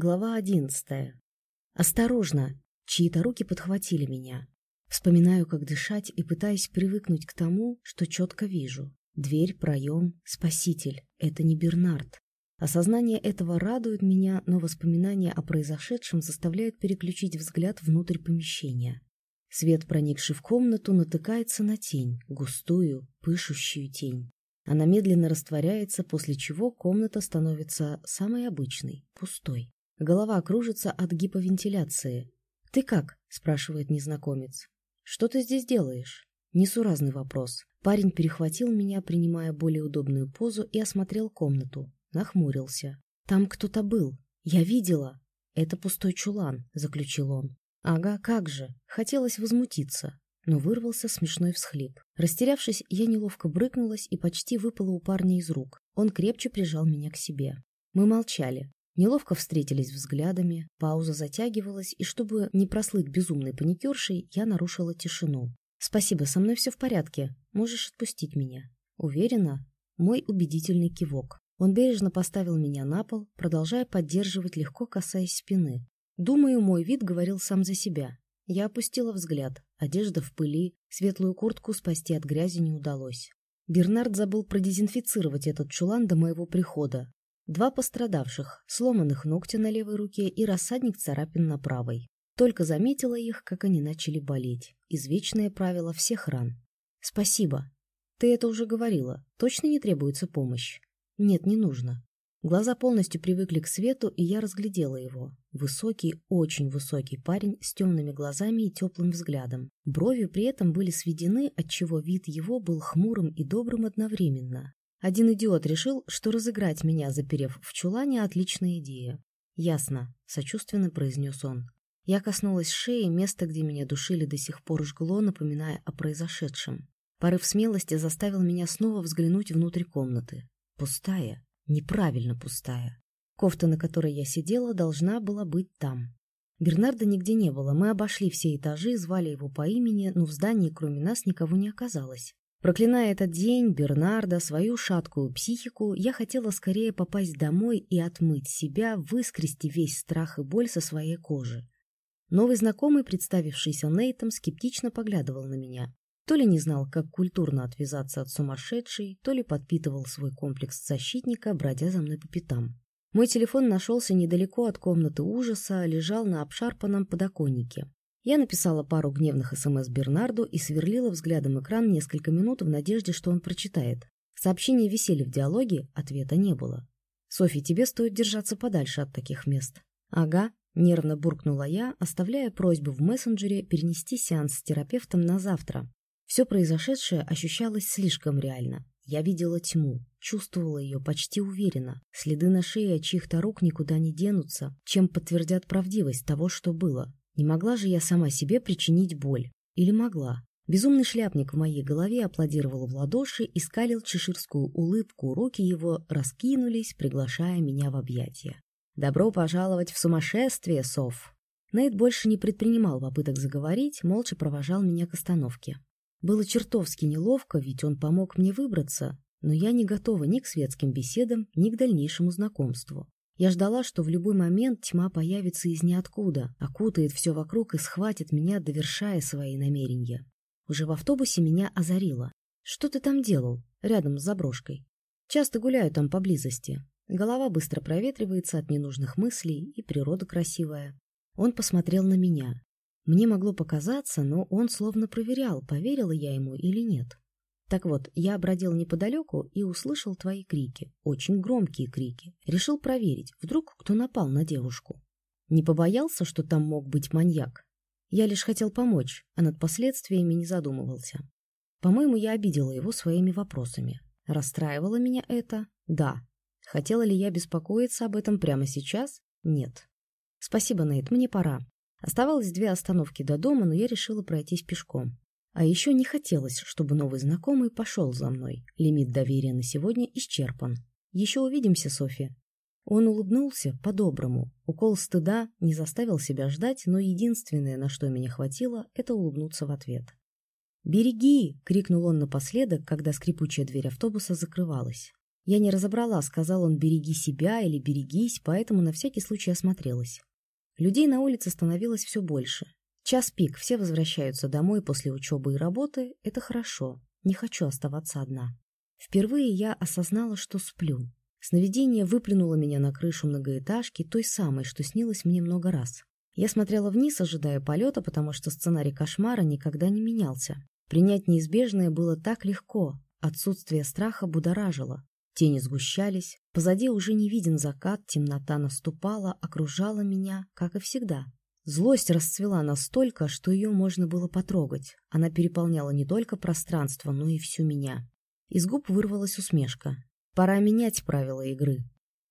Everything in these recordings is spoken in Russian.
Глава одиннадцатая. Осторожно! Чьи-то руки подхватили меня. Вспоминаю, как дышать, и пытаюсь привыкнуть к тому, что четко вижу. Дверь, проем, спаситель. Это не Бернард. Осознание этого радует меня, но воспоминания о произошедшем заставляют переключить взгляд внутрь помещения. Свет, проникший в комнату, натыкается на тень, густую, пышущую тень. Она медленно растворяется, после чего комната становится самой обычной, пустой. Голова кружится от гиповентиляции. «Ты как?» — спрашивает незнакомец. «Что ты здесь делаешь?» Несуразный вопрос. Парень перехватил меня, принимая более удобную позу, и осмотрел комнату. Нахмурился. «Там кто-то был. Я видела». «Это пустой чулан», — заключил он. «Ага, как же!» Хотелось возмутиться, но вырвался смешной всхлип. Растерявшись, я неловко брыкнулась и почти выпала у парня из рук. Он крепче прижал меня к себе. Мы молчали. Неловко встретились взглядами, пауза затягивалась, и чтобы не прослыть безумной паникершей, я нарушила тишину. «Спасибо, со мной все в порядке. Можешь отпустить меня». «Уверена?» Мой убедительный кивок. Он бережно поставил меня на пол, продолжая поддерживать, легко касаясь спины. Думаю, мой вид говорил сам за себя. Я опустила взгляд. Одежда в пыли, светлую куртку спасти от грязи не удалось. Бернард забыл продезинфицировать этот чулан до моего прихода, Два пострадавших, сломанных ногтя на левой руке и рассадник царапин на правой. Только заметила их, как они начали болеть. Извечное правило всех ран. «Спасибо. Ты это уже говорила. Точно не требуется помощь?» «Нет, не нужно». Глаза полностью привыкли к свету, и я разглядела его. Высокий, очень высокий парень с темными глазами и теплым взглядом. Брови при этом были сведены, отчего вид его был хмурым и добрым одновременно. Один идиот решил, что разыграть меня, заперев в чулане, отличная идея. «Ясно», — сочувственно произнес он. Я коснулась шеи, места, где меня душили, до сих пор жгло, напоминая о произошедшем. Порыв смелости заставил меня снова взглянуть внутрь комнаты. Пустая, неправильно пустая. Кофта, на которой я сидела, должна была быть там. Бернарда нигде не было, мы обошли все этажи, звали его по имени, но в здании кроме нас никого не оказалось. Проклиная этот день, Бернарда, свою шаткую психику, я хотела скорее попасть домой и отмыть себя, выскрести весь страх и боль со своей кожи. Новый знакомый, представившийся Нейтом, скептично поглядывал на меня. То ли не знал, как культурно отвязаться от сумасшедшей, то ли подпитывал свой комплекс защитника, бродя за мной по пятам. Мой телефон нашелся недалеко от комнаты ужаса, лежал на обшарпанном подоконнике. Я написала пару гневных СМС Бернарду и сверлила взглядом экран несколько минут в надежде, что он прочитает. Сообщения висели в диалоге, ответа не было. «Софи, тебе стоит держаться подальше от таких мест». «Ага», — нервно буркнула я, оставляя просьбу в мессенджере перенести сеанс с терапевтом на завтра. Все произошедшее ощущалось слишком реально. Я видела тьму, чувствовала ее почти уверенно. Следы на шее от чьих-то рук никуда не денутся, чем подтвердят правдивость того, что было. Не могла же я сама себе причинить боль. Или могла? Безумный шляпник в моей голове аплодировал в ладоши и скалил чеширскую улыбку, руки его раскинулись, приглашая меня в объятия. «Добро пожаловать в сумасшествие, Сов!» Нейт больше не предпринимал попыток заговорить, молча провожал меня к остановке. Было чертовски неловко, ведь он помог мне выбраться, но я не готова ни к светским беседам, ни к дальнейшему знакомству. Я ждала, что в любой момент тьма появится из ниоткуда, окутает все вокруг и схватит меня, довершая свои намерения. Уже в автобусе меня озарило. «Что ты там делал? Рядом с заброшкой?» «Часто гуляю там поблизости. Голова быстро проветривается от ненужных мыслей, и природа красивая». Он посмотрел на меня. Мне могло показаться, но он словно проверял, поверила я ему или нет. Так вот, я бродил неподалеку и услышал твои крики, очень громкие крики. Решил проверить, вдруг кто напал на девушку. Не побоялся, что там мог быть маньяк? Я лишь хотел помочь, а над последствиями не задумывался. По-моему, я обидела его своими вопросами. Расстраивало меня это? Да. Хотела ли я беспокоиться об этом прямо сейчас? Нет. Спасибо, Нейт, мне пора. Оставалось две остановки до дома, но я решила пройтись пешком. А еще не хотелось, чтобы новый знакомый пошел за мной. Лимит доверия на сегодня исчерпан. Еще увидимся, Софья. Он улыбнулся по-доброму. Укол стыда не заставил себя ждать, но единственное, на что меня хватило, это улыбнуться в ответ. «Береги!» — крикнул он напоследок, когда скрипучая дверь автобуса закрывалась. Я не разобрала, сказал он «береги себя» или «берегись», поэтому на всякий случай осмотрелась. Людей на улице становилось все больше. Час пик, все возвращаются домой после учебы и работы. Это хорошо. Не хочу оставаться одна. Впервые я осознала, что сплю. Сновидение выплюнуло меня на крышу многоэтажки, той самой, что снилось мне много раз. Я смотрела вниз, ожидая полета, потому что сценарий кошмара никогда не менялся. Принять неизбежное было так легко. Отсутствие страха будоражило. Тени сгущались, позади уже не виден закат, темнота наступала, окружала меня, как и всегда. Злость расцвела настолько, что ее можно было потрогать. Она переполняла не только пространство, но и всю меня. Из губ вырвалась усмешка. Пора менять правила игры.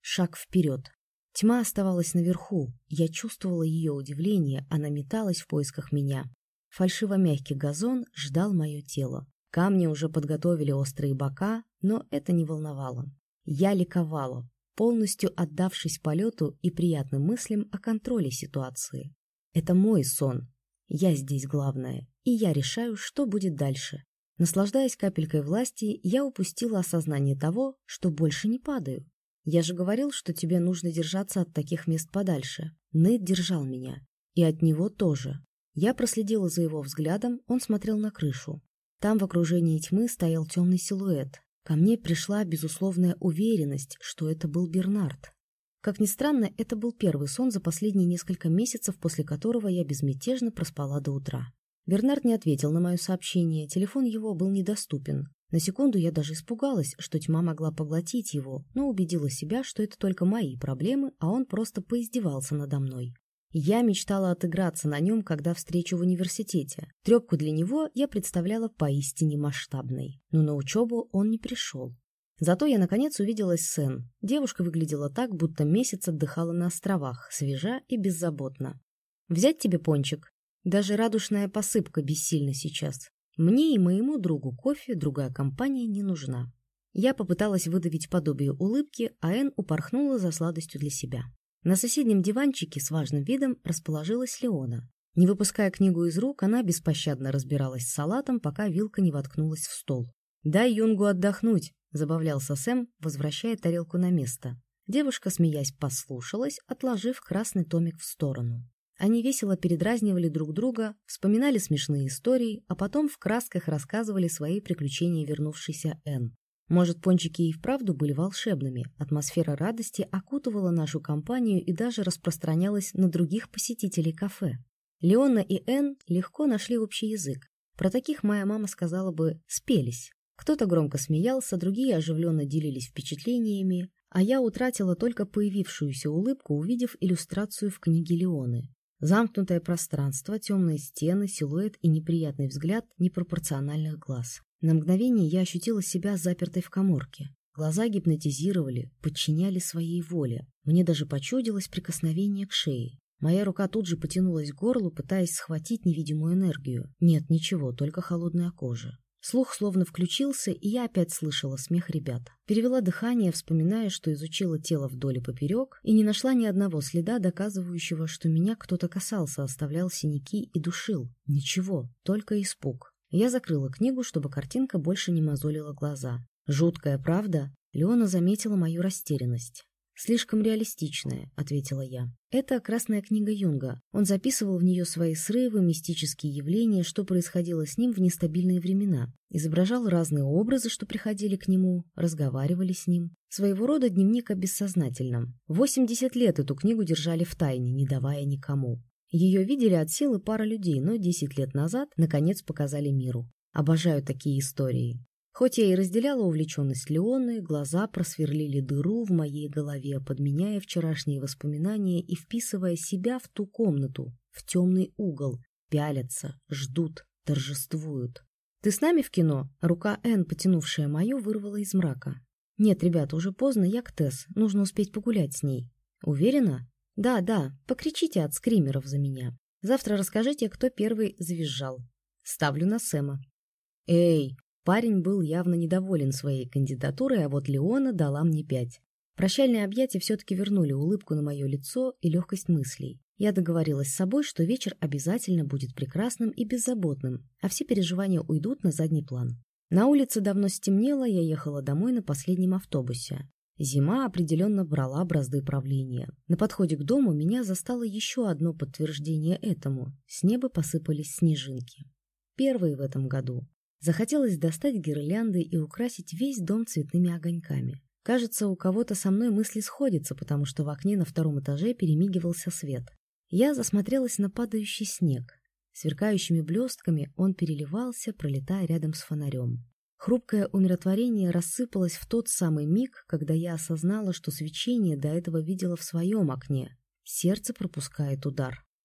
Шаг вперед. Тьма оставалась наверху. Я чувствовала ее удивление, она металась в поисках меня. Фальшиво-мягкий газон ждал мое тело. Камни уже подготовили острые бока, но это не волновало. Я ликовала, полностью отдавшись полету и приятным мыслям о контроле ситуации. Это мой сон. Я здесь главная, и я решаю, что будет дальше. Наслаждаясь капелькой власти, я упустила осознание того, что больше не падаю. Я же говорил, что тебе нужно держаться от таких мест подальше. Нейт держал меня. И от него тоже. Я проследила за его взглядом, он смотрел на крышу. Там в окружении тьмы стоял темный силуэт. Ко мне пришла безусловная уверенность, что это был Бернард. Как ни странно, это был первый сон за последние несколько месяцев, после которого я безмятежно проспала до утра. Бернард не ответил на мое сообщение, телефон его был недоступен. На секунду я даже испугалась, что тьма могла поглотить его, но убедила себя, что это только мои проблемы, а он просто поиздевался надо мной. Я мечтала отыграться на нем, когда встречу в университете. Трепку для него я представляла поистине масштабной. Но на учебу он не пришел. Зато я, наконец, увиделась с Эн. Девушка выглядела так, будто месяц отдыхала на островах, свежа и беззаботна. «Взять тебе пончик?» Даже радушная посыпка бессильна сейчас. Мне и моему другу кофе другая компания не нужна. Я попыталась выдавить подобие улыбки, а Эн упорхнула за сладостью для себя. На соседнем диванчике с важным видом расположилась Леона. Не выпуская книгу из рук, она беспощадно разбиралась с салатом, пока вилка не воткнулась в стол. «Дай Юнгу отдохнуть», — забавлялся Сэм, возвращая тарелку на место. Девушка, смеясь, послушалась, отложив красный томик в сторону. Они весело передразнивали друг друга, вспоминали смешные истории, а потом в красках рассказывали свои приключения вернувшейся Энн. Может, пончики и вправду были волшебными, атмосфера радости окутывала нашу компанию и даже распространялась на других посетителей кафе. Леона и Энн легко нашли общий язык. Про таких моя мама сказала бы «спелись». Кто-то громко смеялся, другие оживленно делились впечатлениями, а я утратила только появившуюся улыбку, увидев иллюстрацию в книге Леоны. Замкнутое пространство, темные стены, силуэт и неприятный взгляд непропорциональных глаз. На мгновение я ощутила себя запертой в коморке. Глаза гипнотизировали, подчиняли своей воле. Мне даже почудилось прикосновение к шее. Моя рука тут же потянулась к горлу, пытаясь схватить невидимую энергию. Нет, ничего, только холодная кожа. Слух словно включился, и я опять слышала смех ребят. Перевела дыхание, вспоминая, что изучила тело вдоль и поперек, и не нашла ни одного следа, доказывающего, что меня кто-то касался, оставлял синяки и душил. Ничего, только испуг. Я закрыла книгу, чтобы картинка больше не мозолила глаза. Жуткая правда? Леона заметила мою растерянность. «Слишком реалистичная», — ответила я. «Это красная книга Юнга. Он записывал в нее свои срывы, мистические явления, что происходило с ним в нестабильные времена. Изображал разные образы, что приходили к нему, разговаривали с ним. Своего рода дневник о бессознательном. 80 лет эту книгу держали в тайне, не давая никому. Ее видели от силы пара людей, но 10 лет назад, наконец, показали миру. Обожаю такие истории. Хоть я и разделяла увлеченность Леоны, глаза просверлили дыру в моей голове, подменяя вчерашние воспоминания и вписывая себя в ту комнату, в темный угол. Пялятся, ждут, торжествуют. «Ты с нами в кино?» Рука Энн, потянувшая мою, вырвала из мрака. «Нет, ребята, уже поздно, я к Тесс. Нужно успеть погулять с ней». «Уверена?» «Да, да. Покричите от скримеров за меня. Завтра расскажите, кто первый завизжал. Ставлю на Сэма». «Эй!» Парень был явно недоволен своей кандидатурой, а вот Леона дала мне пять. Прощальные объятия все-таки вернули улыбку на мое лицо и легкость мыслей. Я договорилась с собой, что вечер обязательно будет прекрасным и беззаботным, а все переживания уйдут на задний план. На улице давно стемнело, я ехала домой на последнем автобусе. Зима определенно брала бразды правления. На подходе к дому меня застало еще одно подтверждение этому. С неба посыпались снежинки. Первые в этом году. Захотелось достать гирлянды и украсить весь дом цветными огоньками. Кажется, у кого-то со мной мысли сходятся, потому что в окне на втором этаже перемигивался свет. Я засмотрелась на падающий снег. Сверкающими блестками он переливался, пролетая рядом с фонарем. Хрупкое умиротворение рассыпалось в тот самый миг, когда я осознала, что свечение до этого видела в своем окне. Сердце пропускает удар.